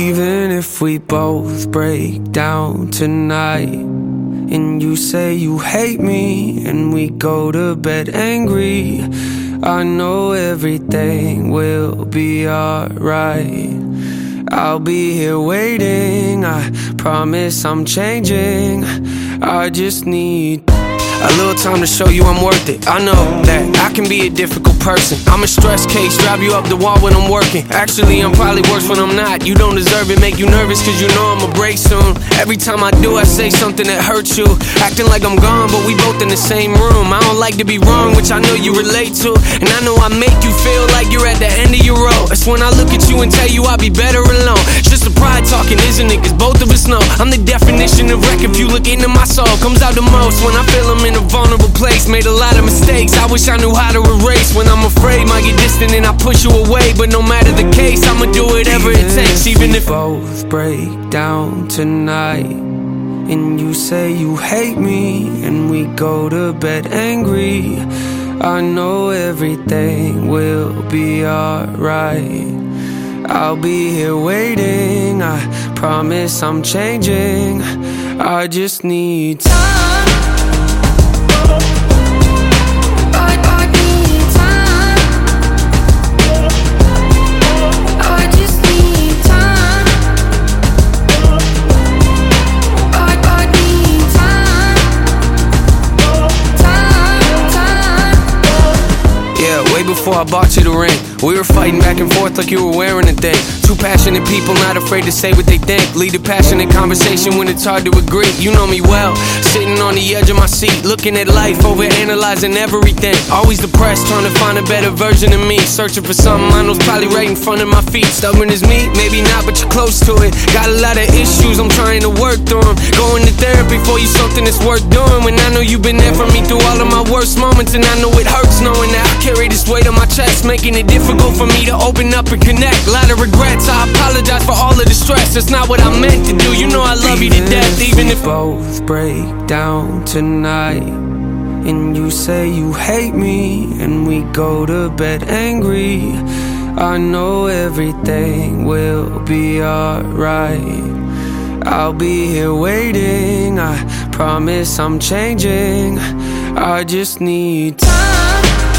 Even if we both break down tonight, and you say you hate me, and we go to bed angry, I know everything will be alright. I'll be here waiting, I promise I'm changing. I just need a little time to show you I'm worth it. I know that I can be a difficult person. I'm a stress case, drive you up the wall when I'm working. Actually, I'm probably worse when I'm not. You don't deserve it, make you nervous, cause you know I'ma break soon. Every time I do, I say something that hurts you. Acting like I'm gone, but we both in the same room. I don't like to be wrong, which I know you relate to. And I know I make you feel like you're at the end of your rope. That's when I look at you and tell you I'll be better alone. Just a pride talking, isn't it? Cause both of us know I'm the definition of wreck. If you look into my soul, comes out the most when I feel I'm in a vulnerable place. Made a lot of mistakes. I wish I knew how to erase. When I'm afraid, might get distant and I push you away. But no matter the case, I'ma do whatever it takes, even if both break down tonight. And you say you hate me, and we go to bed angry. I know everything will be alright. I'll be here waiting. I promise I'm changing. I just need time. Before I bought you the ring. We were fighting back and forth like you were wearing a thing. Two passionate people, not afraid to say what they think. Lead a passionate conversation when it's hard to agree. You know me well, sitting on the edge of my seat, looking at life, over analyzing everything. Always depressed, trying to find a better version of me. Searching for something I know's probably right in front of my feet. Stubborn as me, maybe not, but you're close to it. Got a lot of issues, I'm trying to work through them. Going to therapy for you, something that's worth doing. When I know you've been there for me through all of my worst moments, and I know it hurts knowing that I carry this weight on my chest, making it difficult for me to open up and connect. Lot of regrets, I apologize for all of the stress. That's not what I meant to do. You know I love you to death, even if both break down tonight. And you say you hate me, and we go to bed angry. I know everything will be alright. I'll be here waiting. I promise I'm changing. I just need time.